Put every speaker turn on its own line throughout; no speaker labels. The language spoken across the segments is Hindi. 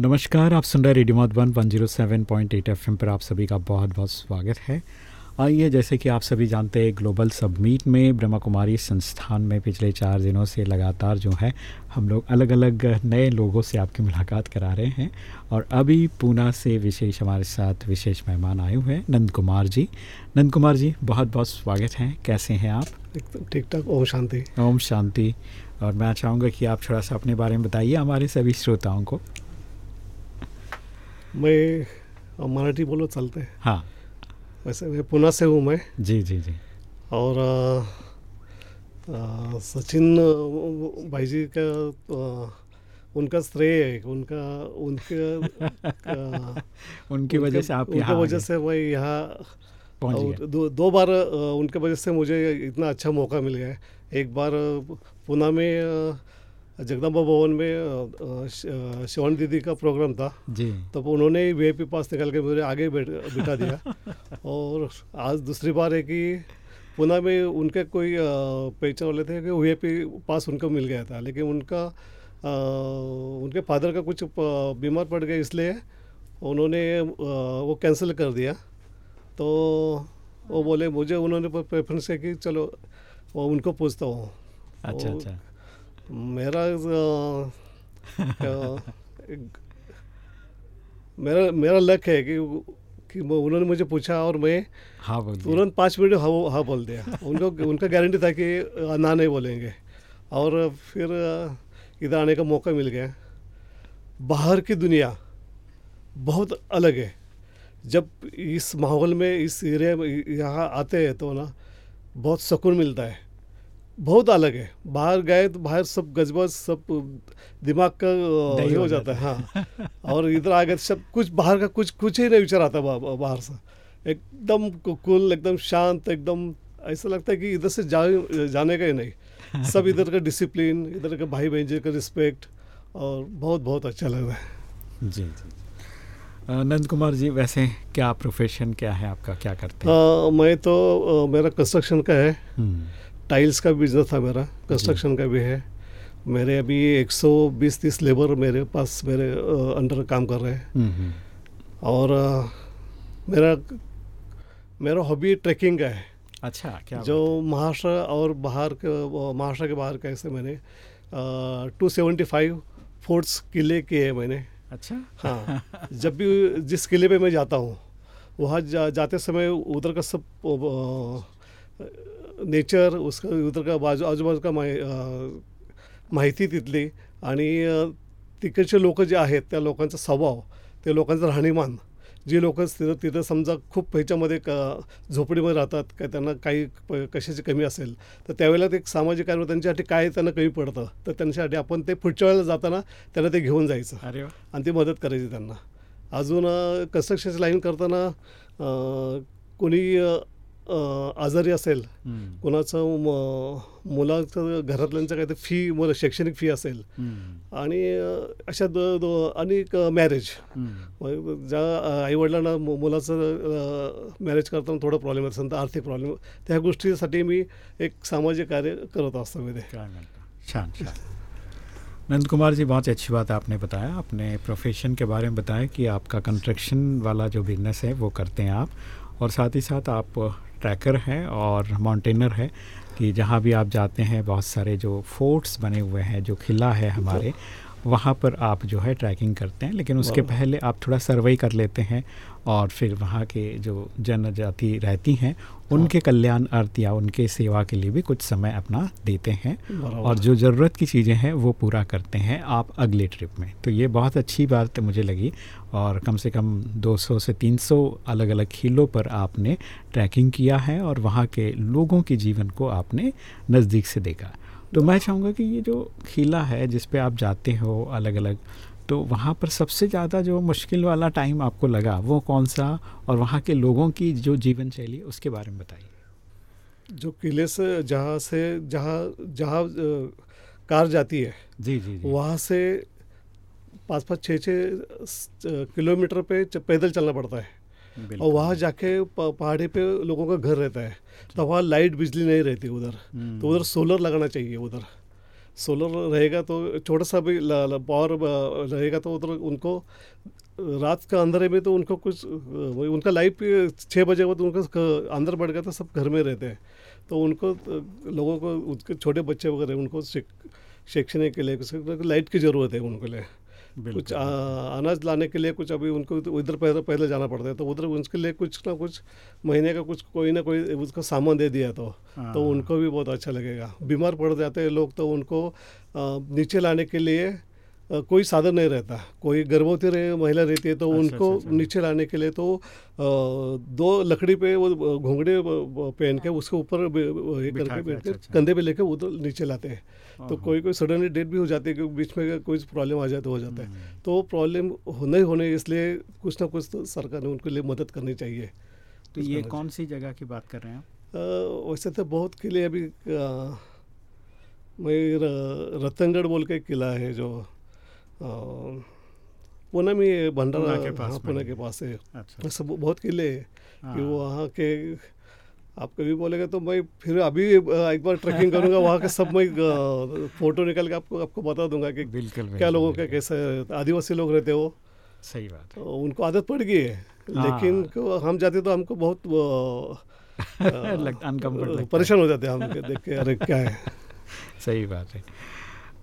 नमस्कार आप सुन रहे radio Madhuban one zero seven point eight FM पर आप सभी का बहुत बहुत स्वागत है। आइए जैसे कि आप सभी जानते हैं ग्लोबल सबमीट में ब्रह्मा कुमारी संस्थान में पिछले चार दिनों से लगातार जो है हम लोग अलग अलग नए लोगों से आपकी मुलाकात करा रहे हैं और अभी पूना से विशेष हमारे साथ विशेष मेहमान आए हुए हैं नंद कुमार जी। नंद कुमार जी बहुत बहुत स्वागत है। कैसे हैं आप?
ठीक ठाक ओम शांति।
ओम शांति। और मैं चाहूँगा कि आप थोड़ा सा अपने बारे में बताइए हमारे सभी श्रोताओं को।
मैं मराठी बोलो चलते हैं।
हाँ।
वैसे मैं पुणे से हूँ मैं।
जी जी जी।
और आ, आ, सचिन भाई जी का आ, उनका श्रेय है उनका उनके
उनकी वजह से आप
उनकी वजह से मैं यहाँ दो दो बार उनके वजह से मुझे इतना अच्छा मौका मिल गया है। एक बार पुणे में जगदम्बा भवन में शिवन दीदी का प्रोग्राम था।
जी।
तब तो उन्होंने वी आई पास निकाल के मुझे आगे बिठा दिया। और आज दूसरी बार है कि पुणे में उनके कोई पहचान वाले थे कि वी पास उनको मिल गया था। लेकिन उनका आ, उनके फादर का कुछ बीमार पड़ गया इसलिए उन्होंने वो कैंसिल कर दिया। तो वो बोले मुझे उन्होंने प्रेफरेंस किया कि चलो वो उनको पूछता हूँ।
अच्छा अच्छा।
मेरा मेरा मेरा लक है कि कि उन्होंने मुझे पूछा और मैं
हाँ बोल
तुरंत पाँच मिनट हाँ हाँ बोल दिया। उनको उनका गारंटी था कि ना नहीं बोलेंगे। और फिर इधर आने का मौका मिल गया। बाहर की दुनिया बहुत अलग है। जब इस माहौल में इस एरिया में यहाँ आते हैं तो ना बहुत सुकून मिलता है। बहुत अलग है। बाहर गए तो बाहर सब गजबज सब दिमाग का ये हो जाता है हाँ। और इधर आ गए सब कुछ बाहर का कुछ कुछ ही नहीं विचार आता बाहर से। एकदम कुल एकदम शांत एकदम ऐसा लगता है कि इधर से जा जाने का ही नहीं। सब इधर का डिसिप्लिन इधर का भाई बहन जी का रिस्पेक्ट और बहुत बहुत अच्छा लग रहा है।
जी जी नंद कुमार जी वैसे क्या प्रोफेशन क्या है आपका क्या करते हैं?
मैं तो आ, मेरा कंस्ट्रक्शन का है। टाइल्स का बिज़नेस था मेरा कंस्ट्रक्शन का भी है। मेरे अभी 120-30 लेबर मेरे पास मेरे अंडर काम कर रहे हैं।
हम्म, हम्म।
और मेरा मेरा हॉबी ट्रैकिंग का है।
अच्छा क्या
जो महाराष्ट्र और बाहर के महाराष्ट्र के बाहर कैसे मैंने टू सेवेंटी फाइव फोर्ट्स किले किए हैं मैंने।
अच्छा।
हाँ जब भी जिस किले पे मैं जाता हूँ वहाँ जा, जाते समय उधर का सब नेचर उसका उधर का बाजू आजूबाजू का माहि माहिती तिथली आणि तिकडचे लोक जे आहेत त्या लोकांचा स्वभाव त्या लोकांचं राहणीमान जी लोक तिथं तिथं समजा खूप ह्याच्यामध्ये क झोपडीमध्ये राहतात का त्यांना काही कशाची कमी असेल तर त्यावेळेला ते एक सामाजिक कार्य त्यांच्यासाठी काय त्यांना कमी पडतं तर त्यांच्यासाठी आपण ते पुढच्या वेळेला जाताना त्यांना ते घेऊन जायचं.
अरे
आणि ती मदत करायची त्यांना. अजून कन्स्ट्रक्शनची लाईन करताना कोणी आजारी असेल कोणाचं मुलाचं घरातल्यांचं काही फ़ी मुलं शैक्षणिक फ़ी असेल. आणि अशा अनेक मॅरेज ज्या आईवडिलांना मुलाचं मॅरेज करताना थोडं प्रॉब्लेम असेल तर आर्थिक प्रॉब्लेम त्या गोष्टीसाठी मी एक सामाजिक कार्य करत असतो मध्ये
छान छान. नंद कुमार जी बहुत अच्छी बात आपने बताया. अपने प्रोफेशन के बारे में बताया कि आपका कंस्ट्रक्शन वाला जो बिज़नेस है वो करते हैं आप. और साथ ही साथ आप ट्रैकर हैं और माउंटेनर हैं कि जहाँ भी आप जाते हैं, बहुत सारे जो फोर्ट्स बने हुए हैं, जो किला है हमारे वहाँ पर आप जो है ट्रैकिंग करते हैं लेकिन उसके पहले आप थोड़ा सर्वे कर लेते हैं और फिर वहाँ के जो जनजाति रहती हैं उनके हाँ। कल्याण अर्थ या उनके सेवा के लिए भी कुछ समय अपना देते हैं और जो ज़रूरत की चीज़ें हैं वो पूरा करते हैं आप अगले ट्रिप में। तो ये बहुत अच्छी बात मुझे लगी और कम से कम 200 से 300 अलग अलग खिलों पर आपने ट्रैकिंग किया है और वहाँ के लोगों के जीवन को आपने नज़दीक से देखा। तो मैं चाहूँगा कि ये जो खिला है जिस पे आप जाते हो अलग अलग तो वहाँ पर सबसे ज़्यादा जो मुश्किल वाला टाइम आपको लगा वो कौन सा? और वहाँ के लोगों की जो जीवन शैली उसके बारे में बताइए।
जो किले से जहाँ से जहाँ जहाँ कार जाती है
जी जी, जी।
वहाँ से पाँच पाँच छः छः किलोमीटर पे पैदल चलना पड़ता है। और वहाँ जाके पहाड़ी पे लोगों का घर रहता है। तो वहाँ लाइट बिजली नहीं रहती उधर। तो उधर सोलर लगाना चाहिए उधर। सोलर रहेगा तो छोटा सा भी पावर रहेगा तो उधर उनको रात का अंदर में तो उनको कुछ उनका लाइफ छः बजे वो तो उनका अंदर बढ़ गया तो सब घर में रहते हैं। तो उनको लोगों को उसके छोटे बच्चे वगैरह उनको शैक्षणिक के लिए लाइट की ज़रूरत है उनके लिए। कुछ अनाज लाने के लिए कुछ अभी उनको तो इधर पहले पहले जाना पड़ता है। तो उधर उनके लिए कुछ ना कुछ महीने का कुछ कोई ना कोई उसका सामान दे दिया तो हाँ। तो उनको भी बहुत अच्छा लगेगा। बीमार पड़ जाते हैं लोग तो उनको नीचे लाने के लिए कोई साधन नहीं रहता। कोई गर्भवती रहे महिला रहती है तो अच्छा, उनको अच्छा, अच्छा। नीचे लाने के लिए तो दो लकड़ी पे वो घोंगड़े पहन के उसके ऊपर करके बैठ के अच्छा, कंधे पे लेके उधर नीचे लाते हैं। तो कोई कोई सडनली डेथ भी हो जाती है क्योंकि बीच में कोई प्रॉब्लम आ जाए तो हो जाता है। हम्म। तो प्रॉब्लम नहीं होने इसलिए कुछ ना कुछ तो सरकार ने उनके लिए मदद करनी चाहिए।
तो ये कौन सी जगह की बात कर रहे हैं आप?
वैसे तो बहुत किले अभी मैं रतनगढ़ बोल के किला है जो पुणे में भंडारा के पास हाँ, पुणे के पास है। अच्छा। सब बहुत किले है कि हाँ। वो वहाँ के आप कभी बोलेंगे तो मैं फिर अभी एक बार ट्रैकिंग करूँगा वहाँ के सब मैं फ़ोटो निकाल के आपको आपको बता दूँगा कि बिल्कुल क्या लोगों का कैसे आदिवासी लोग रहते हो
सही बात
तो उनको आदत पड़ गई है हाँ। लेकिन हम जाते तो हमको बहुत परेशान हो जाते हैं हम देख के अरे क्या है।
सही बात है।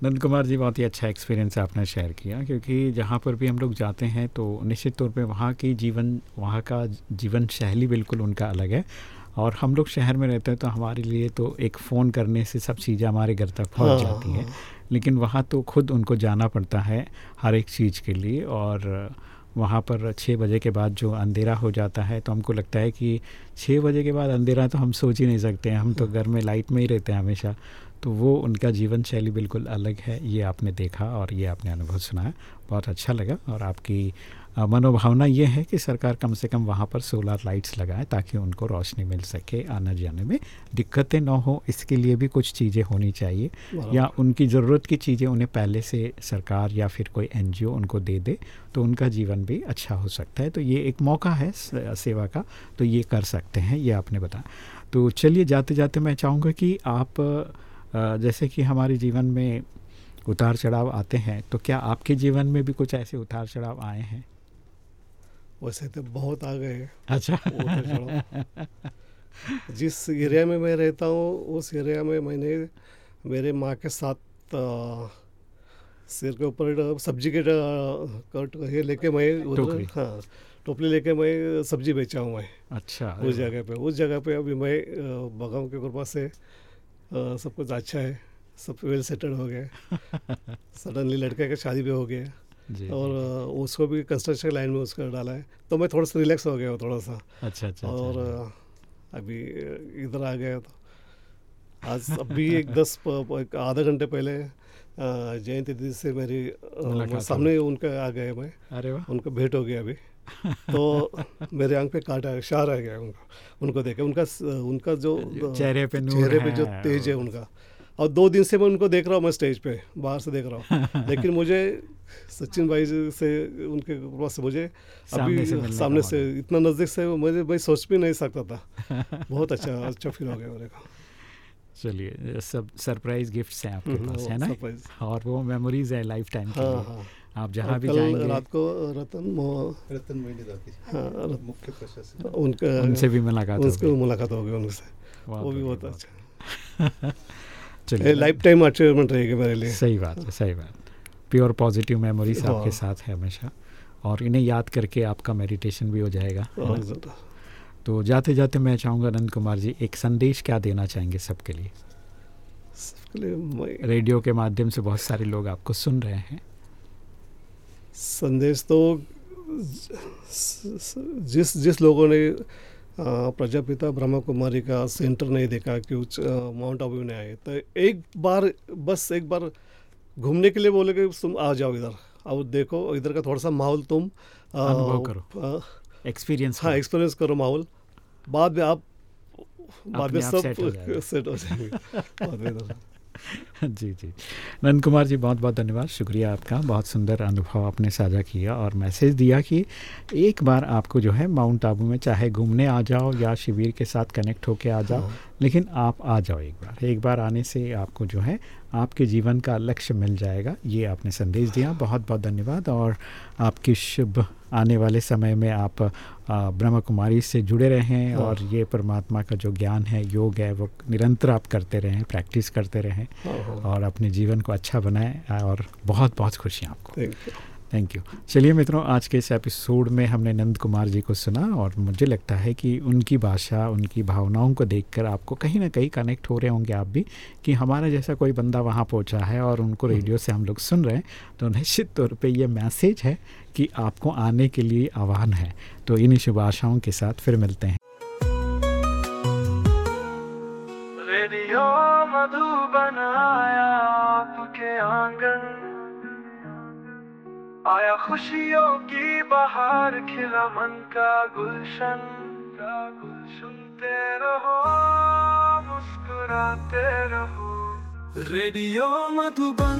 नंद कुमार जी बहुत ही अच्छा एक्सपीरियंस आपने शेयर किया क्योंकि जहाँ पर भी हम लोग जाते हैं तो निश्चित तौर पे वहाँ की जीवन वहाँ का जीवन शैली बिल्कुल उनका अलग है। और हम लोग शहर में रहते हैं तो हमारे लिए तो एक फ़ोन करने से सब चीज़ें हमारे घर तक पहुँच हाँ, जाती हैं। हाँ। लेकिन वहाँ तो खुद उनको जाना पड़ता है हर एक चीज़ के लिए। और वहाँ पर छः बजे के बाद जो अंधेरा हो जाता है तो हमको लगता है कि छः बजे के बाद अंधेरा तो हम सोच ही नहीं सकते हैं। हम तो घर में लाइट में ही रहते हैं हमेशा। तो वो उनका जीवन शैली बिल्कुल अलग है ये आपने देखा और ये आपने अनुभव सुनाया बहुत अच्छा लगा और आपकी मनोभावना ये है कि सरकार कम से कम वहाँ पर सोलर लाइट्स लगाए ताकि उनको रोशनी मिल सके आने जाने में दिक्कतें ना हो। इसके लिए भी कुछ चीज़ें होनी चाहिए या उनकी ज़रूरत की चीज़ें उन्हें पहले से सरकार या फिर कोई एनजीओ उनको दे दे तो उनका जीवन भी अच्छा हो सकता है। तो ये एक मौका है सेवा का तो ये कर सकते हैं ये आपने बताया। तो चलिए जाते जाते मैं चाहूँगा कि आप जैसे कि हमारे जीवन में उतार चढ़ाव आते हैं तो क्या आपके जीवन में भी कुछ ऐसे उतार चढ़ाव आए हैं?
वैसे तो बहुत आ गए
अच्छा।
जिस एरिया में मैं रहता हूँ उस एरिया में मैंने मेरे माँ के साथ सिर के ऊपर सब्ज़ी के कट ये लेके मैं उधर हाँ टोपली लेके मैं सब्ज़ी बेचा हूँ मैं।
अच्छा
उस जगह पे उस जगह पे अभी मैं भगवान की कृपा से सब कुछ अच्छा है सब वेल सेटल हो गए। सडनली लड़के का शादी भी हो गया। और जी. उसको भी कंस्ट्रक्शन लाइन में उसका डाला है। तो मैं थोड़ा सा रिलैक्स हो गया हूँ थोड़ा सा।
अच्छा अच्छा
और अच्छा। अभी इधर आ गया तो। आज अभी एक दस आधा घंटे पहले जयंती दीदी से मेरी सामने उनका आ गए मैं।
अरे वाह।
उनका भेंट हो गया अभी। तो मेरे आँख पे काटा शार आ गया उनको। उनको देखे उनका उनका जो
चेहरे पे
चेहरे पे जो तेज है उनका। और दो दिन से मैं उनको देख रहा हूँ मैं स्टेज पे बाहर से देख रहा हूँ। लेकिन मुझे सचिन भाई से उनके पास से मुझे अभी सामने से, सामने से इतना नज़दीक से मुझे भाई सोच भी नहीं सकता था। बहुत अच्छा अच्छा फील हो गया मेरे को।
चलिए सब सरप्राइज़ गिफ्ट्स हैं आपके हम्म, पास है ना? और वो मेमोरीज है लाइफ टाइम के हाँ, हाँ। आप जहाँ भी जाएँगे।
रात को रतन
रतन हाँ, मुख्य प्रशासन
उनका
उनसे भी मुलाकात
उनसे मुलाकात हो गई उनसे वो भी बहुत अच्छा चलिए लाइफ टाइम अचीवमेंट रहेगी मेरे लिए।
सही बात है सही बात प्योर पॉजिटिव मेमोरीज आपके साथ है हमेशा। और इन्हें याद करके आपका मेडिटेशन भी हो जाएगा तो जाते जाते मैं चाहूँगा नंद कुमार जी एक संदेश क्या देना चाहेंगे सबके लिए?
सबके लिए
रेडियो के माध्यम से बहुत सारे लोग आपको सुन रहे हैं।
संदेश तो जिस जिस लोगों ने प्रजापिता ब्रह्मा कुमारी का सेंटर नहीं देखा कि उस माउंट आबू में आए तो एक बार बस एक बार घूमने के लिए बोले कि तुम आ जाओ इधर और देखो इधर का थोड़ा सा माहौल तुम
अनुभव करो। एक्सपीरियंस
हाँ एक्सपीरियंस करो माहौल बाद में आप बाद में सब सेट हो जाएँगे।
जी जी। नंद कुमार जी बहुत बहुत धन्यवाद। शुक्रिया आपका। बहुत सुंदर अनुभव आपने साझा किया और मैसेज दिया कि एक बार आपको जो है माउंट आबू में चाहे घूमने आ जाओ या शिविर के साथ कनेक्ट होके आ जाओ हाँ। लेकिन आप आ जाओ एक बार। एक बार आने से आपको जो है आपके जीवन का लक्ष्य मिल जाएगा ये आपने संदेश दिया बहुत बहुत धन्यवाद और आपकी शुभ आने वाले समय में आप ब्रह्म कुमारी से जुड़े रहें। और ये परमात्मा का जो ज्ञान है योग है वो निरंतर आप करते रहें प्रैक्टिस करते रहें हाँ, हाँ। और अपने जीवन को अच्छा बनाएँ और बहुत बहुत खुशियाँ आपको थैंक यू चलिए मित्रों आज के इस एपिसोड में हमने नंद कुमार जी को सुना और मुझे लगता है कि उनकी भाषा उनकी भावनाओं को देखकर आपको कहीं ना कहीं कनेक्ट हो रहे होंगे आप भी कि हमारा जैसा कोई बंदा वहाँ पहुँचा है और उनको रेडियो हम्म। से हम लोग सुन रहे हैं तो निश्चित तौर पे ये मैसेज है कि आपको आने के लिए आह्वान है। तो इन्हीं शुभ आशाओं के साथ फिर मिलते हैं। रेडियो आपके आँगन। आया खुशियों की बाहर, खिला मन का गुलशन। का गुल सुनते रहो, मुस्कुराते रहो। रेडियो मधुबन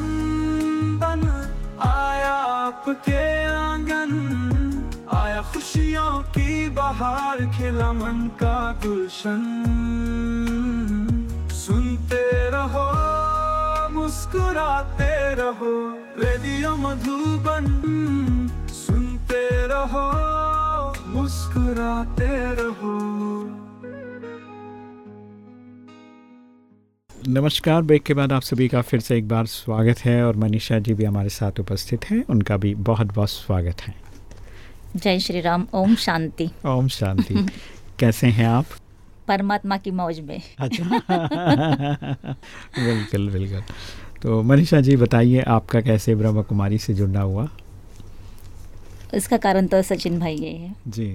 बन आया आपके आँगन। आया खुशियों की बाहर, खिला मन का गुलशन। सुनते रहो, मुस्कुराते रहो। रेडियो मधुबन सुनते रहो मुस्कुराते रहो। नमस्कार ब्रेक के बाद आप सभी का फिर से एक बार स्वागत है और मनीषा जी भी हमारे साथ उपस्थित हैं उनका भी बहुत बहुत स्वागत है।
जय श्री राम ओम शांति।
ओम शांति। कैसे हैं आप?
परमात्मा की मौज में।
अच्छा। बिल्कुल बिल्कुल। तो मनीषा जी बताइए आपका कैसे ब्रह्म कुमारी से जुड़ना हुआ?
इसका कारण तो सचिन भाई आहे
जी।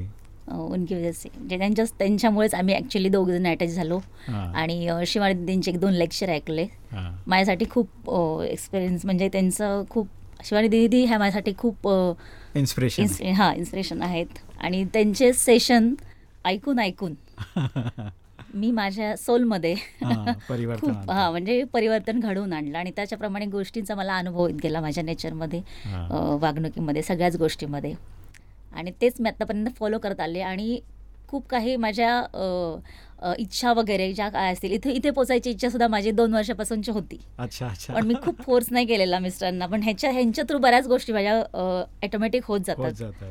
उनकी वजह से। त्यांच्या त्यांच्यामुळेच आम्ही ॲक्च्युली दोघजण अटॅच झालो. आणि शिवानी दिदींचे एक दोन लेक्चर ऐकले. माझ्यासाठी खूप एक्सपिरियन्स म्हणजे त्यांचं खूप शिवानी दिदी ह्या माझ्यासाठी खूप
इन्स्पिरेशन
हां इन्स्पिरेशन आहेत. आणि त्यांचे सेशन ऐकून ऐकून मी माझ्या सोलमध्ये खूप हां म्हणजे परिवर्तन घडवून आणलं. आणि त्याच्याप्रमाणे गोष्टींचा मला अनुभव येत गेला माझ्या नेचरमध्ये वागणुकीमध्ये सगळ्याच गोष्टीमध्ये. आणि तेच मी आत्तापर्यंत फॉलो करत आले. आणि खूप काही माझ्या इच्छा वगैरे ज्या काय असतील इथे इथे पोचायची इच्छा सुद्धा माझी दोन वर्षापासूनची होती.
अच्छा अच्छा.
पण मी खूप फोर्स नाही केलेला मिस्टरांना. पण ह्याच्या ह्यांच्या थ्रू बऱ्याच गोष्टी माझ्या ऑटोमॅटिक होत जातात.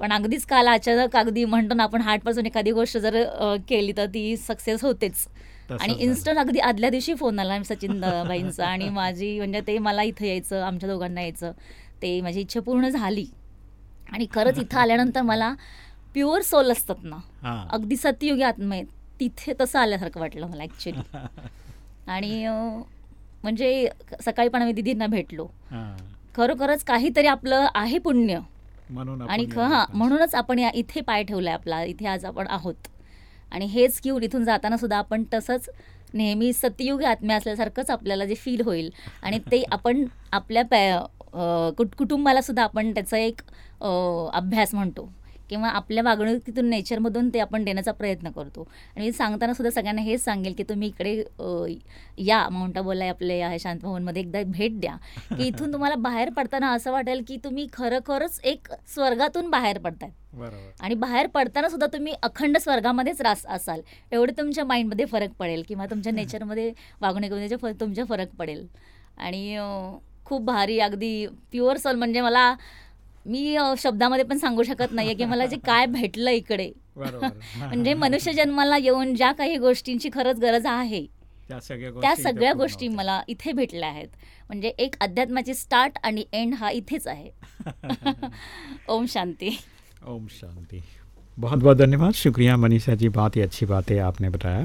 पण अगदीच काल अचानक अगदी म्हणतो ना आपण हार्टपासून एखादी गोष्ट जर केली तर ती सक्सेस होतेच. आणि इन्स्टंट अगदी आदल्या दिवशी फोन आला सचिन बाईंचा आणि माझी म्हणजे ते मला इथं यायचं आमच्या दोघांना यायचं. ते माझी इच्छा पूर्ण झाली. आणि खरंच इथं आल्यानंतर मला प्युअर सोल असतात ना. अगदी सत्ययुगी आत्मे तिथे तसं आल्यासारखं वाटलं मला ॲक्च्युली आणि म्हणजे सकाळी पण आम्ही दिदींना भेटलो. खरोखरच काहीतरी आपलं आहे पुण्य. आणि हां म्हणूनच आपण या इथे पाय ठेवलाय आपला इथे आज आपण आहोत. आणि हेच घेऊन इथून जाताना सुद्धा आपण तसंच नेहमी सत्ययुग आत्म्या असल्यासारखंच आपल्याला जे फील होईल. आणि ते आपण आपल्या पॅ कुटुंबाला सुद्धा आपण त्याचा एक अभ्यास म्हणतो. किंवा आपल्या वागणुकीतून नेचरमधून ते आपण देण्याचा प्रयत्न करतो. आणि सांगताना सुद्धा सगळ्यांना हेच सांगेल की तुम्ही इकडे या माउंट आबूला आपल्या या शांत भवनमध्ये. एकदा भेट द्या. की इथून तुम्हाला बाहेर पडताना असं वाटेल की तुम्ही खरोखरच एक स्वर्गातून बाहेर पडताय. आणि बाहेर पडताना सुद्धा तुम्ही अखंड स्वर्गामध्येच रास असाल. एवढे तुमच्या माइंडमध्ये फरक पडेल किंवा तुमच्या नेचरमध्ये वागणुकीमध्ये तुमच्या फरक पडेल. आणि खूप भारी अगदी प्युअर सोल म्हणजे मला मी शब्दामध्ये पण सांगू शकत नाहीये की मला जे काय भेटलं इकडे. म्हणजे मनुष्य जन्माला येऊन ज्या काही गोष्टींची खरंच गरज आहे त्या सगळ्या गोष्टी मला इथे भेटल्या आहेत. म्हणजे एक अध्यात्माची स्टार्ट आणि एंड हा इथेच आहे. ओम शांती.
ओम शांती. बहुत बहुत धन्यवाद. शुक्रिया मनीषा जी बहुत ही अच्छी बातें आपने बताया.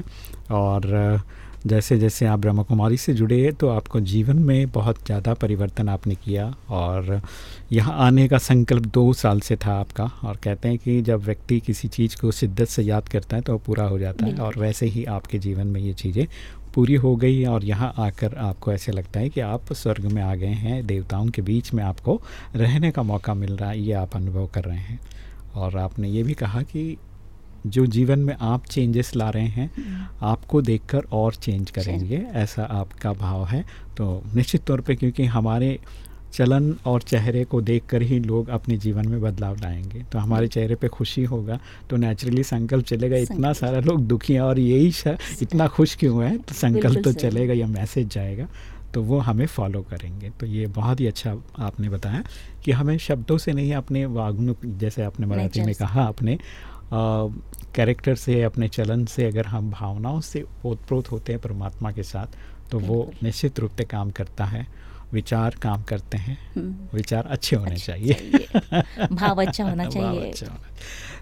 और जैसे जैसे आप ब्रह्मा कुमारी से जुड़े तो आपको जीवन में बहुत ज़्यादा परिवर्तन आपने किया और यहाँ आने का संकल्प दो साल से था आपका और कहते हैं कि जब व्यक्ति किसी चीज़ को शिद्दत से याद करता है तो पूरा हो जाता है और वैसे ही आपके जीवन में ये चीज़ें पूरी हो गई और यहाँ आकर आपको ऐसे लगता है कि आप स्वर्ग में आ गए हैं देवताओं के बीच में आपको रहने का मौका मिल रहा है ये आप अनुभव कर रहे हैं। और आपने ये भी कहा कि जो जीवन में आप चेंजेस ला रहे हैं आपको देखकर और चेंज करेंगे ऐसा आपका भाव है। तो निश्चित तौर पे क्योंकि हमारे चलन और चेहरे को देखकर ही लोग अपने जीवन में बदलाव लाएँगे। तो हमारे चेहरे पे खुशी होगा तो नेचुरली संकल्प चलेगा इतना सारा लोग दुखी हैं और यही इतना खुश क्यों है? तो संकल्प तो चलेगा या मैसेज जाएगा तो वो हमें फॉलो करेंगे। तो ये बहुत ही अच्छा आपने बताया कि हमें शब्दों से नहीं अपने वागनुक जैसे आपने मराठी में कहा अपने कैरेक्टर से अपने चलन से अगर हम भावनाओं से ओतप्रोत होते हैं परमात्मा के साथ तो वो निश्चित रूप से काम करता है। विचार काम करते हैं। हम्म। विचार अच्छे होने अच्छे
चाहिए। भाव अच्छा होना चाहिए। अच्छा होना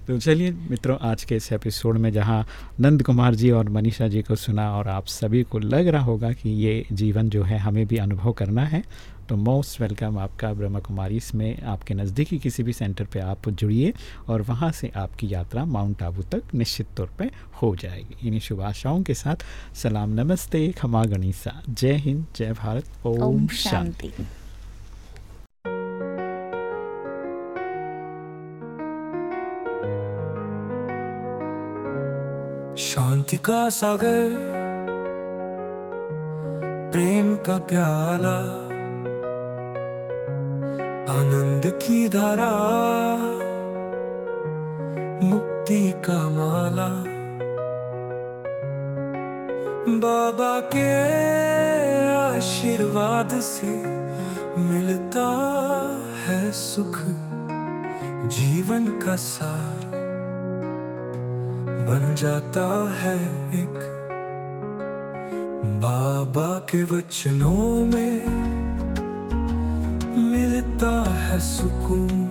तो चलिए मित्रों आज के इस एपिसोड में जहाँ नंद कुमार जी और मनीषा जी को सुना और आप सभी को लग रहा होगा कि ये जीवन जो है हमें भी अनुभव करना है। तो मोस्ट वेलकम आपका ब्रह्मा कुमारी। इसमें आपके नज़दीकी किसी भी सेंटर पे आप जुड़िए और वहाँ से आपकी यात्रा माउंट आबू तक निश्चित तौर पे हो जाएगी। इन्हीं शुभ आशाओं के साथ सलाम नमस्ते खमा गणिसा। जय हिंद जय भारत ओम शांति।
शांति का सागर प्रेम का प्याला। आनंद की धारा, मुक्ति का माला। बाबा के आशीर्वाद से मिलता है सुख, जीवन का सार। बन जाता है एक बाबा के वचनों में है सुकून।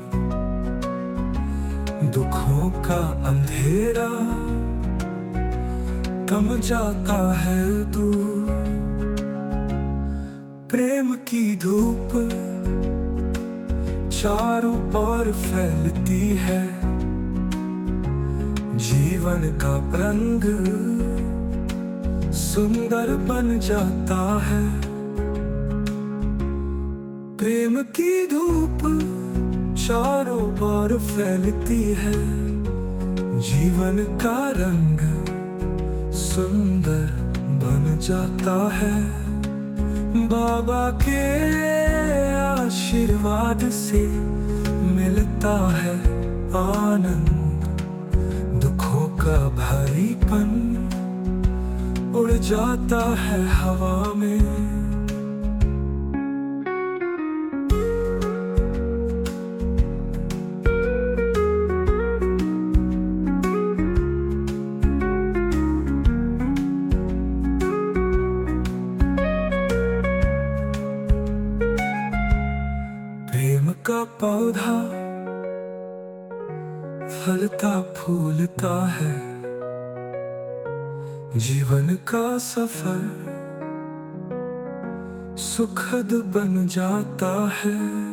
दुखों का अंधेरा कम जाता है दूर। प्रेम की धूप चारों ओर फैलती है। जीवन का रंग सुंदर बन जाता है। प्रेम की धूप चारों ओर फैलती है। जीवन का रंग सुंदर बन जाता है। बाबा के आशीर्वाद से मिलता है आनंद। दुखों का भारीपन उड़ जाता है हवा में। फलता फूलता है। जीवन का सफ़र सुखद बन जाता है।